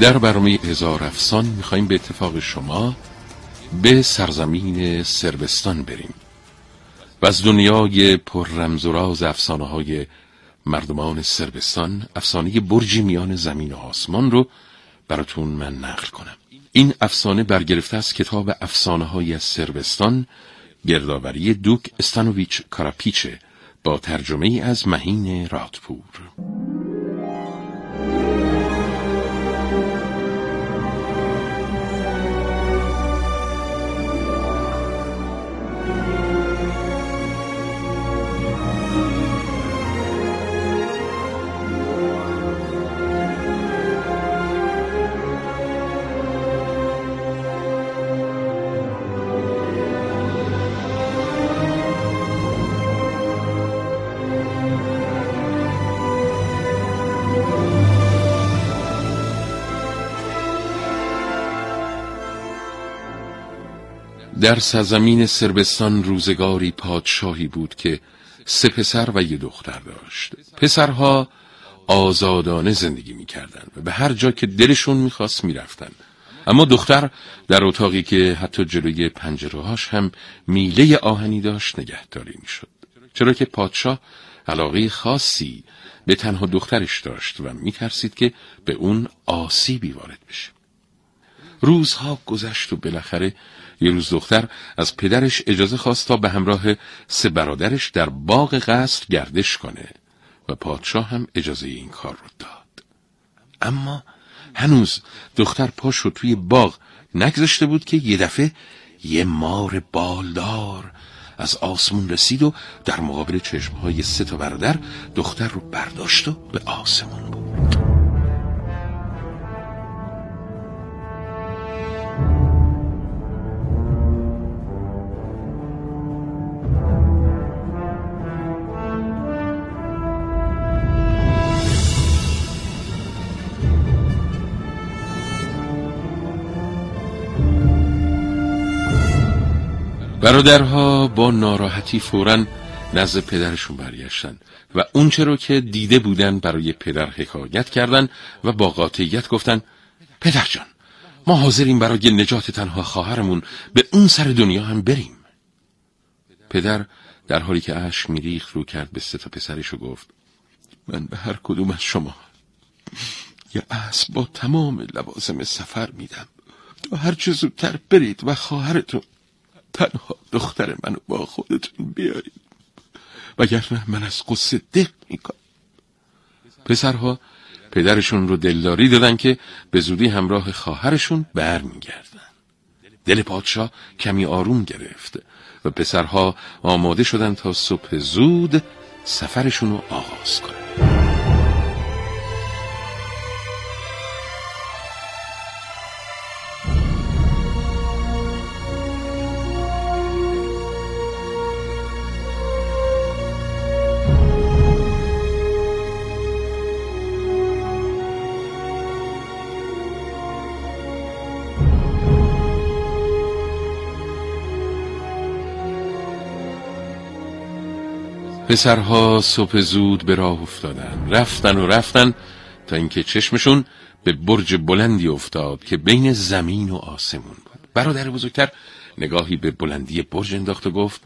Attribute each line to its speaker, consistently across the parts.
Speaker 1: در برنامه هزار افسان میخواییم به اتفاق شما به سرزمین سربستان بریم و از دنیای پر رمز و راز افسانه های مردمان سربستان افسانه برجی میان زمین و آسمان رو براتون من نقل کنم. این افسانه برگرفته از کتاب افسانه های سربستان گردآوری دوک استانوویچ کاراپیچه با ترجمه از مهین رادپور. در سرزمین سربستان روزگاری پادشاهی بود که سه پسر و یه دختر داشت. پسرها آزادانه زندگی می‌کردند و به هر جا که دلشون می‌خواست می‌رفتن اما دختر در اتاقی که حتی جلوی پنجرهاش هم میله آهنی داشت نگهداری می‌شد. چرا که پادشاه علاقه خاصی به تنها دخترش داشت و میترسید که به اون آسیبی وارد بشه. روزها گذشت و بالاخره یه روز دختر از پدرش اجازه خواست تا به همراه سه برادرش در باغ قصر گردش کنه و پادشاه هم اجازه این کار رو داد. اما هنوز دختر پاشو توی باغ نگذاشته بود که یه دفعه یه مار بالدار از آسمون رسید و در مقابل چشمهای سه تا برادر دختر رو برداشت و به آسمون برد. برادرها با ناراحتی فورا نزد پدرشون برگشتن و اونچه رو که دیده بودن برای پدر حکایت کردن و با قاطعیت گفتن پدر جان ما حاضریم برای نجات تنها خواهرمون به اون سر دنیا هم بریم. پدر در حالی که اشک میریخت رو کرد به سه پسرش و گفت من به هر کدوم از شما یه اسب با تمام لوازم سفر میدم. تا هر چه زودتر برید و خواهرتون تنها دختر منو با خودتون بیارید. وگرنه من از قصه دق می‌کنم. پسرها پدرشون رو دلداری دادن که به زودی همراه خواهرشون برمیگردن. دل پادشاه کمی آروم گرفت و پسرها آماده شدن تا صبح زود سفرشون رو آغاز کنن. پسرها صبح زود به راه افتادن. رفتن و رفتن تا اینکه چشمشون به برج بلندی افتاد که بین زمین و آسمون بود. برادر بزرگتر نگاهی به بلندی برج انداخت و گفت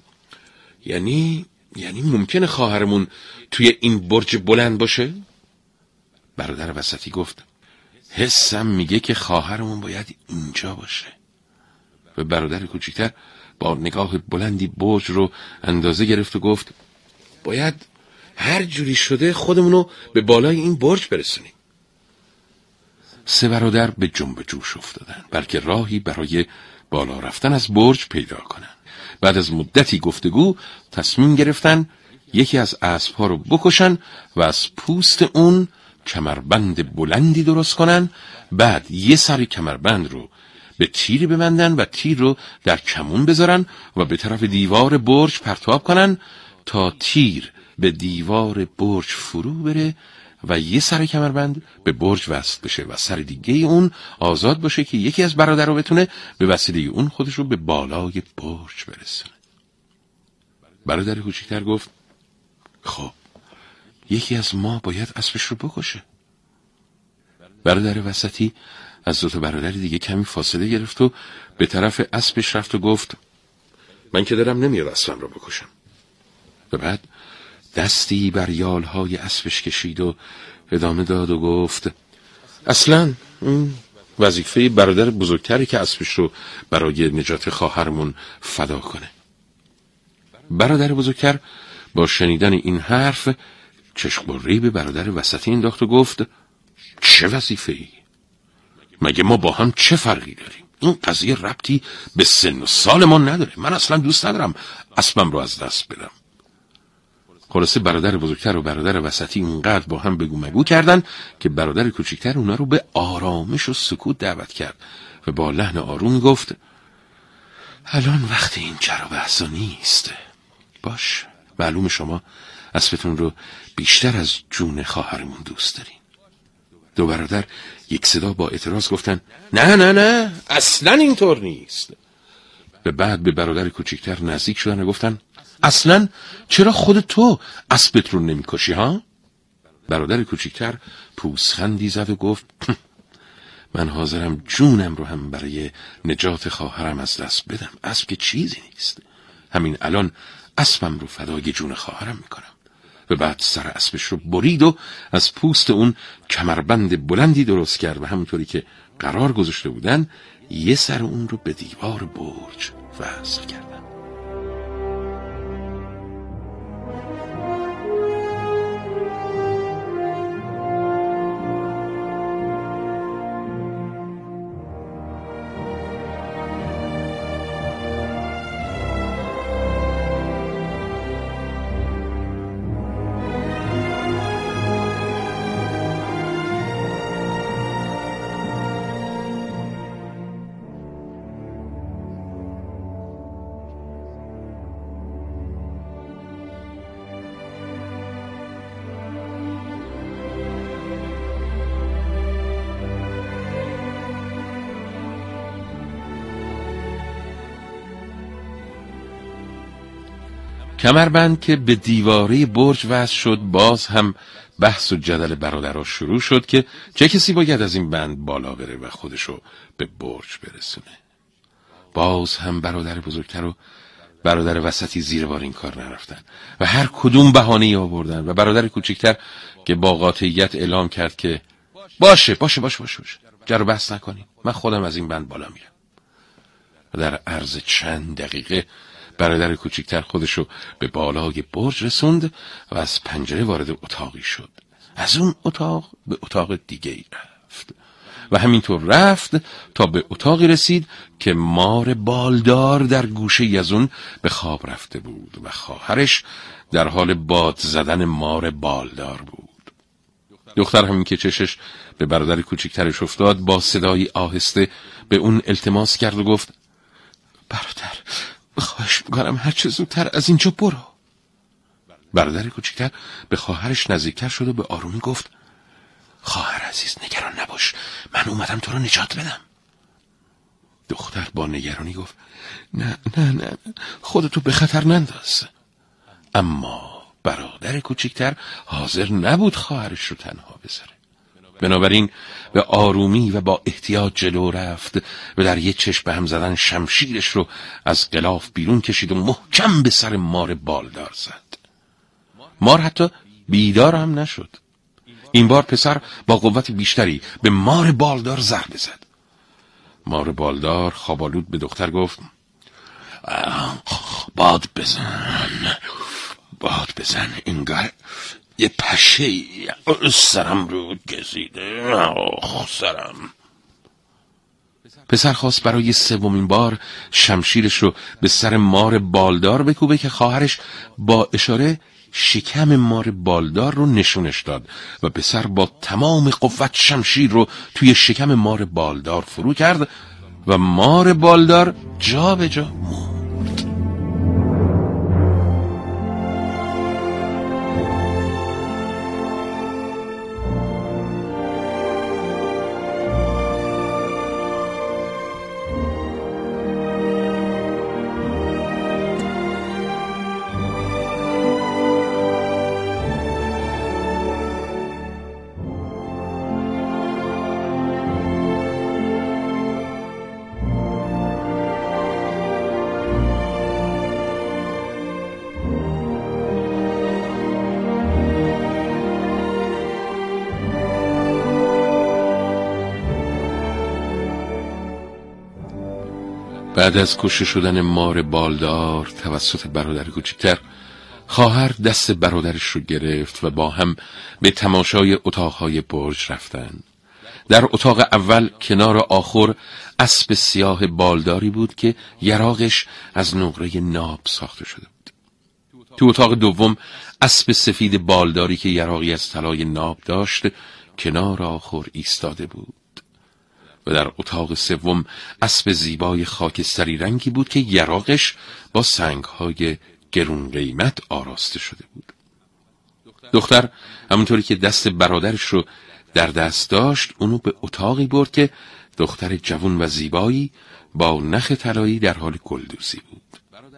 Speaker 1: یعنی یعنی ممکنه خواهرمون توی این برج بلند باشه؟ برادر وسطی گفت حسم میگه که خواهرمون باید اینجا باشه. و برادر کوچکتر با نگاه بلندی برج رو اندازه گرفت و گفت باید هر جوری شده خودمونو به بالای این برج برسونیم. سه برادر به جنب جوش افتادن بلکه راهی برای بالا رفتن از برج پیدا کنن. بعد از مدتی گفتگو تصمیم گرفتن یکی از اسبها رو بکشن و از پوست اون کمربند بلندی درست کنن. بعد یه سری کمربند رو به تیری ببندن و تیر رو در کمون بذارن و به طرف دیوار برج پرتاب کنن. تا تیر به دیوار برج فرو بره و یه سر کمربند به برج وصل بشه و سر دیگه اون آزاد باشه که یکی از برادر رو بتونه به وسیله اون خودش رو به بالای برج برسونه. برادر کوچیکتر گفت خب یکی از ما باید اسبش رو بکشه. برادر وسطی از دوتا برادر دیگه کمی فاصله گرفت و به طرف اسبش رفت و گفت من که دارم نمیاد اسبم رو بکشم. و بعد دستی بر یالهای اسبش کشید و ادامه داد و گفت اصلا وظیفه برادر بزرگتری که اسبش رو برای نجات خواهرمون فدا کنه برادر بزرگتر با شنیدن این حرف چشمبری به برادر وسطی انداخت و گفت چه وظیفه ای؟ مگه ما با هم چه فرقی داریم؟ این قضیه ربطی به سن و سال ما نداره من اصلا دوست ندارم اسبم رو از دست بدم خلاصه برادر بزرگتر و برادر وسطی اونقدر با هم بگو مگو کردن که برادر کوچکتر اونا رو به آرامش و سکوت دعوت کرد و با لحن آروم گفت الان وقت این جر و نیست. باش معلوم شما اسبتون رو بیشتر از جون خواهرمون دوست دارین. دو برادر یک صدا با اعتراض گفتن نه نه نه اصلا اینطور نیست. به بعد به برادر کوچکتر نزدیک شدن و گفتن اصلا چرا خود تو اسبت رو نمی‌کشی ها؟ برادر کوچکتر پوسخندی زد و گفت من حاضرم جونم رو هم برای نجات خواهرم از دست بدم. اسب که چیزی نیست. همین الان اسبم رو فدای جون خواهرم می‌کنم. و بعد سر اسبش رو برید و از پوست اون کمربند بلندی درست کرد و همونطوری که قرار گذاشته بودن یه سر اون رو به دیوار برج وصل کرد کمربند که به دیواره برج وصل شد باز هم بحث و جدل برادرها شروع شد که چه کسی باید از این بند بالا بره و خودشو به برج برسونه. باز هم برادر بزرگتر و برادر وسطی زیر بار این کار نرفتن و هر کدوم بهانه آوردن و برادر کوچکتر که با قاطعیت اعلام کرد که باشه باشه باشه باشه, باشه. جرو بحث نکنیم من خودم از این بند بالا میرم. و در عرض چند دقیقه برادر کوچکتر خودشو به بالای برج رسوند و از پنجره وارد اتاقی شد. از اون اتاق به اتاق دیگه ای رفت و همینطور رفت تا به اتاقی رسید که مار بالدار در گوشه از اون به خواب رفته بود و خواهرش در حال باد زدن مار بالدار بود. دختر همین که چشش به برادر کوچکترش افتاد با صدایی آهسته به اون التماس کرد و گفت برادر خواهش می‌کنم هر چه زودتر از اینجا برو. برادر کوچکتر به خواهرش نزدیکتر شد و به آرومی گفت خواهر عزیز نگران نباش. من اومدم تو رو نجات بدم. دختر با نگرانی گفت نه نه نه خودتو به خطر ننداز. اما برادر کوچکتر حاضر نبود خواهرش رو تنها بذاره. بنابراین به آرومی و با احتیاط جلو رفت و در یه چشم به هم زدن شمشیرش رو از قلاف بیرون کشید و محکم به سر مار بالدار زد. مار حتی بیدار هم نشد. این بار پسر با قوت بیشتری به مار بالدار ضربه زد مار بالدار خوابالود به دختر گفت باد بزن باد بزن انگار یه پشه سرم رو گزیده. آخ سرم. پسر خواست برای سومین بار شمشیرش رو به سر مار بالدار بکوبه که خواهرش با اشاره شکم مار بالدار رو نشونش داد و پسر با تمام قوت شمشیر رو توی شکم مار بالدار فرو کرد و مار بالدار جا به جا مرد بعد از کشته شدن مار بالدار توسط برادر کوچکتر خواهر دست برادرش رو گرفت و با هم به تماشای اتاقهای برج رفتن. در اتاق اول کنار آخر اسب سیاه بالداری بود که یراقش از نقره ناب ساخته شده بود. تو اتاق دوم اسب سفید بالداری که یراقی از طلای ناب داشت کنار آخر ایستاده بود. و در اتاق سوم اسب زیبای خاکستری رنگی بود که یراقش با سنگهای گرون قیمت آراسته شده بود. دختر همونطوری که دست برادرش رو در دست داشت اونو به اتاقی برد که دختر جوان و زیبایی با نخ طلایی در حال گلدوزی بود.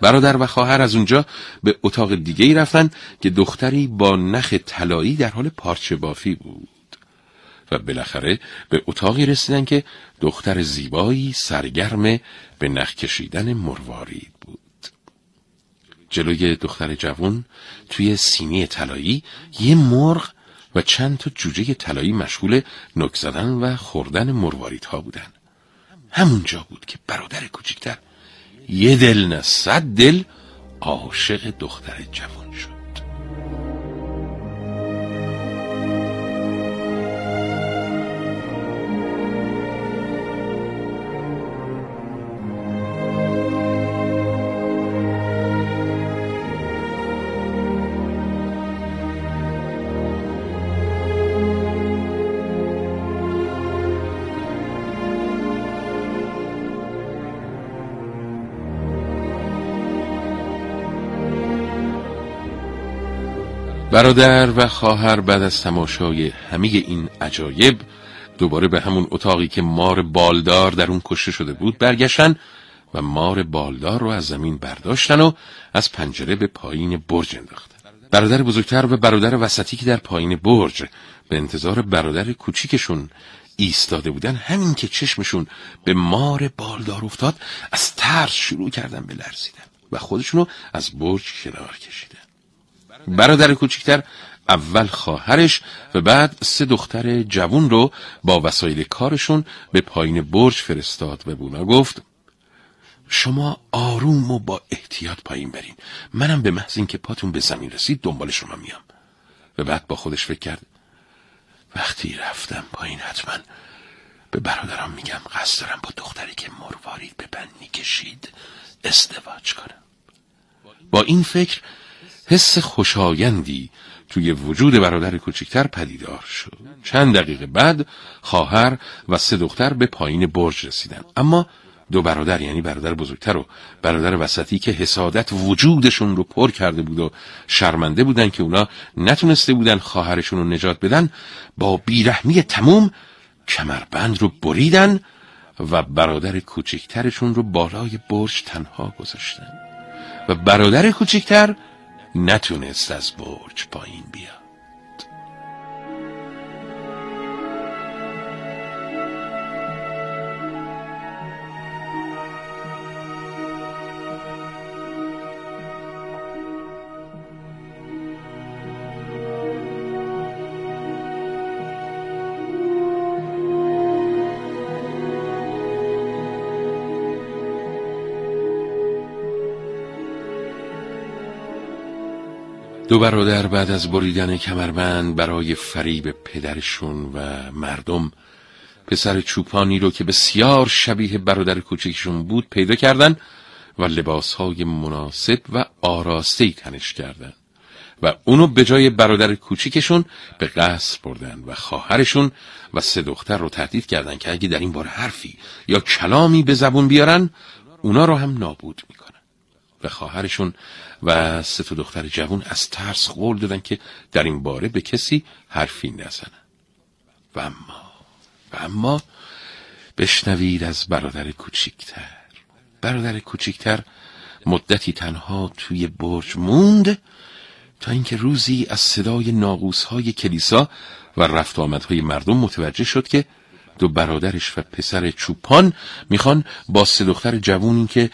Speaker 1: برادر و خواهر از اونجا به اتاق دیگه ای رفتن که دختری با نخ طلایی در حال پارچه بافی بود. و بالاخره به اتاقی رسیدن که دختر زیبایی سرگرم به نخ کشیدن مروارید بود. جلوی دختر جوان توی سینی طلایی یه مرغ و چند تا جوجه طلایی مشغول نک زدن و خوردن مرواریدها بودن. همونجا بود که برادر کوچکتر یه دل نه صد دل عاشق دختر جوان شد. برادر و خواهر بعد از تماشای همه این عجایب دوباره به همون اتاقی که مار بالدار در اون کشته شده بود برگشتن و مار بالدار رو از زمین برداشتن و از پنجره به پایین برج انداختن. برادر بزرگتر و برادر وسطی که در پایین برج به انتظار برادر کوچیکشون ایستاده بودن همین که چشمشون به مار بالدار افتاد از ترس شروع کردن به لرزیدن و خودشونو از برج کنار کشیدن. برادر کوچکتر اول خواهرش و بعد سه دختر جوون رو با وسایل کارشون به پایین برج فرستاد و بونا گفت شما آروم و با احتیاط پایین برین. منم به محض اینکه پاتون به زمین رسید دنبال شما میام. و بعد با خودش فکر کرد وقتی رفتم پایین حتما به برادرم میگم قصد دارم با دختری که مروارید به بند کشید ازدواج کنم. با این فکر حس خوشایندی توی وجود برادر کوچکتر پدیدار شد. چند دقیقه بعد خواهر و سه دختر به پایین برج رسیدن. اما دو برادر یعنی برادر بزرگتر و برادر وسطی که حسادت وجودشون رو پر کرده بود و شرمنده بودن که اونا نتونسته بودن خواهرشون رو نجات بدن با بیرحمی تموم کمربند رو بریدن و برادر کوچکترشون رو بالای برج تنها گذاشتن. و برادر کوچکتر نتونست از برج پایین بیاد. دو برادر بعد از بریدن کمربند برای فریب پدرشون و مردم پسر چوپانی رو که بسیار شبیه برادر کوچکشون بود پیدا کردن و لباسهای مناسب و آراسته تنش کردن و اونو به جای برادر کوچیکشون به قصر بردن و خواهرشون و سه دختر رو تهدید کردن که اگه در این بار حرفی یا کلامی به زبون بیارن اونا رو هم نابود می‌کنن. و خواهرشون و سه تا دختر جوان از ترس قول دادن که در این باره به کسی حرفی نزنن. و اما و اما بشنوید از برادر کوچیکتر. برادر کوچیکتر مدتی تنها توی برج موند تا اینکه روزی از صدای ناقوس های کلیسا و رفت آمدهای مردم متوجه شد که دو برادرش و پسر چوپان می‌خوان با سه دختر جوونی که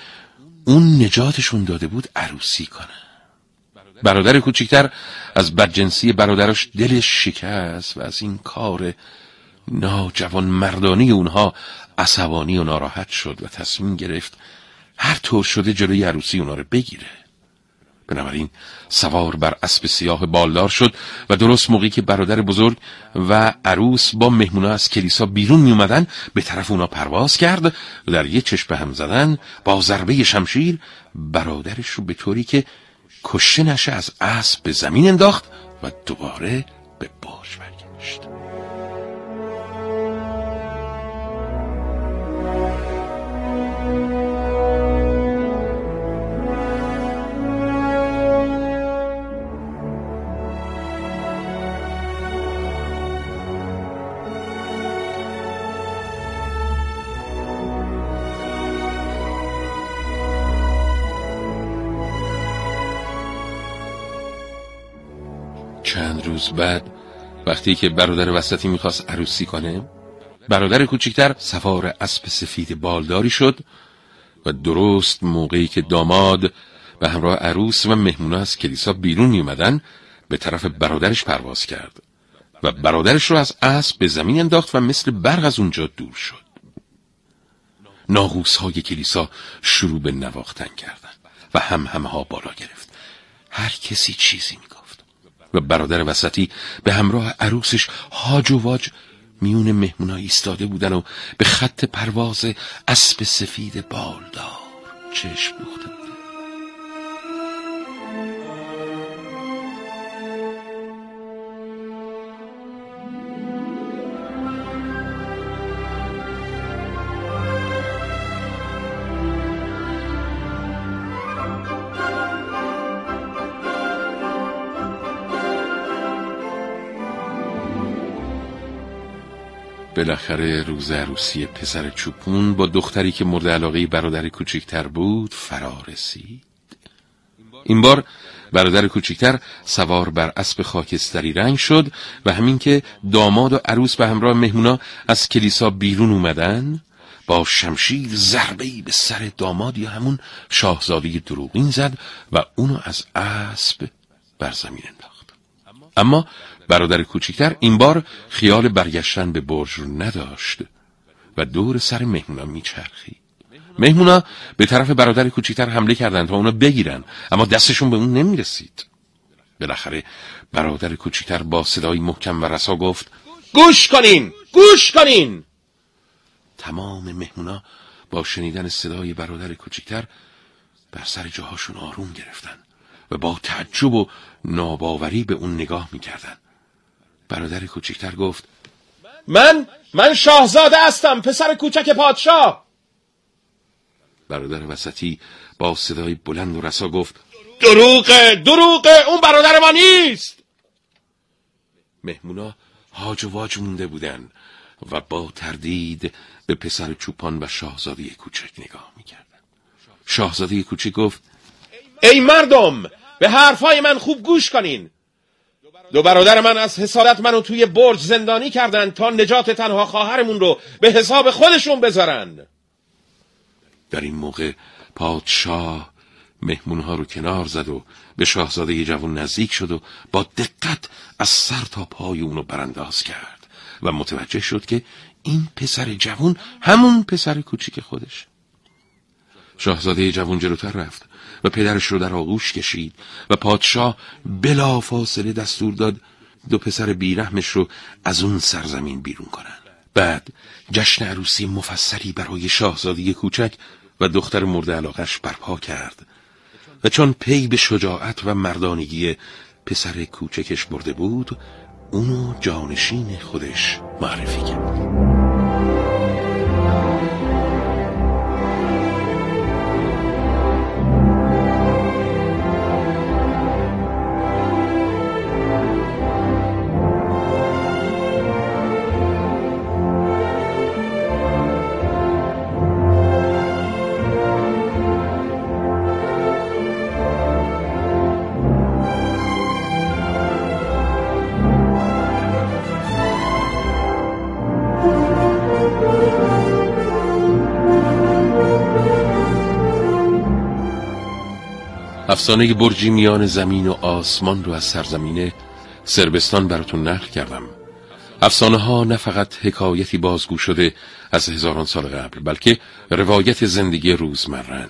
Speaker 1: اون نجاتشون داده بود عروسی کنه. برادر کوچکتر از بدجنسی برادرش دلش شکست و از این کار ناجوان مردانی اونها عصبانی و ناراحت شد و تصمیم گرفت هر طور شده جلوی عروسی اونا رو بگیره. بنابراین سوار بر اسب سیاه بالدار شد و درست موقعی که برادر بزرگ و عروس با مهمونا از کلیسا بیرون می به طرف اونا پرواز کرد و در یه چشم هم زدن با ضربه شمشیر برادرش رو به طوری که کشه نشه از اسب به زمین انداخت و دوباره به برج برگشت. روز بعد وقتی که برادر وسطی می‌خواست عروسی کنه برادر کوچکتر سوار اسب سفید بالداری شد و درست موقعی که داماد به همراه عروس و مهمونا از کلیسا بیرون میومدن به طرف برادرش پرواز کرد و برادرش رو از اسب به زمین انداخت و مثل برق از اونجا دور شد. ناغوس های کلیسا شروع به نواختن کردن و هم همه ها بالا گرفت. هر کسی چیزی می و برادر وسطی به همراه عروسش هاج و واج میون مهمونا ایستاده بودن و به خط پرواز اسب سفید بالدار چشم دوخته بالاخره روز عروسی پسر چوپون با دختری که مورد علاقه برادر کوچکتر بود فرا رسید. این بار برادر کوچکتر سوار بر اسب خاکستری رنگ شد و همین که داماد و عروس به همراه مهمونا از کلیسا بیرون اومدن با شمشیر ضربه‌ای به سر داماد یا همون شاهزاده دروغین زد و اونو از اسب بر زمین انداخت. اما برادر کوچکتر این بار خیال برگشتن به برج رو نداشت و دور سر مهمونا میچرخید. مهمونا به طرف برادر کوچکتر حمله کردند تا اونو بگیرن اما دستشون به اون نمی‌رسید. بالاخره برادر کوچکتر با صدای محکم و رسا گفت گوش کنین! گوش کنین! تمام مهمونا با شنیدن صدای برادر کوچکتر بر سر جاهاشون آروم گرفتن و با تعجب و ناباوری به اون نگاه می‌کردن. برادر کوچکتر گفت من من شاهزاده هستم پسر کوچک پادشاه. برادر وسطی با صدای بلند و رسا گفت دروغه دروغه اون برادر ما نیست. مهمونا هاج و واج مونده بودن و با تردید به پسر چوپان و شاهزاده کوچک نگاه می‌کردن. شاهزاده کوچک گفت ای مردم به حرفای من خوب گوش کنین. دو برادر من از حسادت منو توی برج زندانی کردن تا نجات تنها خواهرمون رو به حساب خودشون بذارن. در این موقع پادشاه مهمونها رو کنار زد و به شاهزاده جوان نزدیک شد و با دقت از سر تا پای اونو برانداز کرد و متوجه شد که این پسر جوان همون پسر کوچیک خودش. شاهزاده جوان جلوتر رفت. و پدرش رو در آغوش کشید و پادشاه بلا فاصله دستور داد دو پسر بیرحمش رو از اون سرزمین بیرون کنن بعد جشن عروسی مفصلی برای شاهزاده کوچک و دختر مورد علاقش برپا کرد و چون پی به شجاعت و مردانگی پسر کوچکش برده بود اونو جانشین خودش معرفی کرد. افسانه برجی میان زمین و آسمان رو از سرزمین سربستان براتون نقل کردم. افسانه ها نه فقط حکایتی بازگو شده از هزاران سال قبل بلکه روایت زندگی روزمرن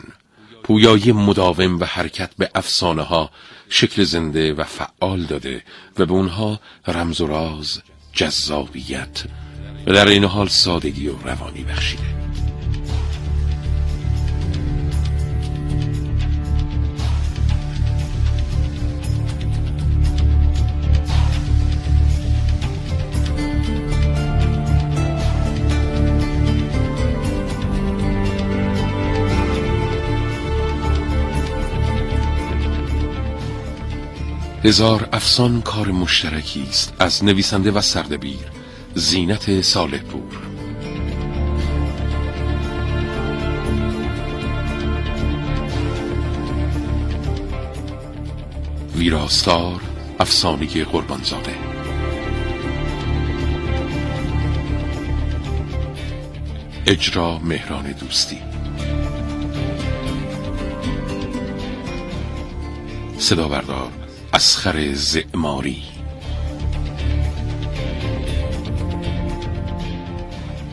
Speaker 1: پویایی مداوم و حرکت به افسانه ها شکل زنده و فعال داده و به اونها رمز و راز جذابیت و در این حال سادگی و روانی بخشیده. هزار افسان کار مشترکی است از نویسنده و سردبیر زینت صالح پور ویراستار افسانه قربانزاده. اجرا مهران دوستی. صدا بردار. اسخر زعماری.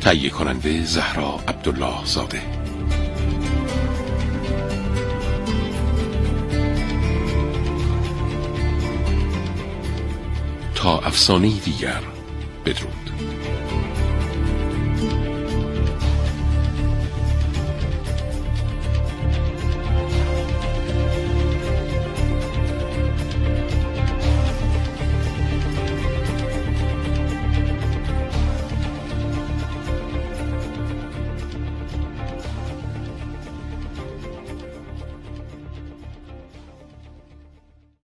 Speaker 1: تهیه کننده زهرا عبدالله زاده. تا افسانه دیگر بدرود.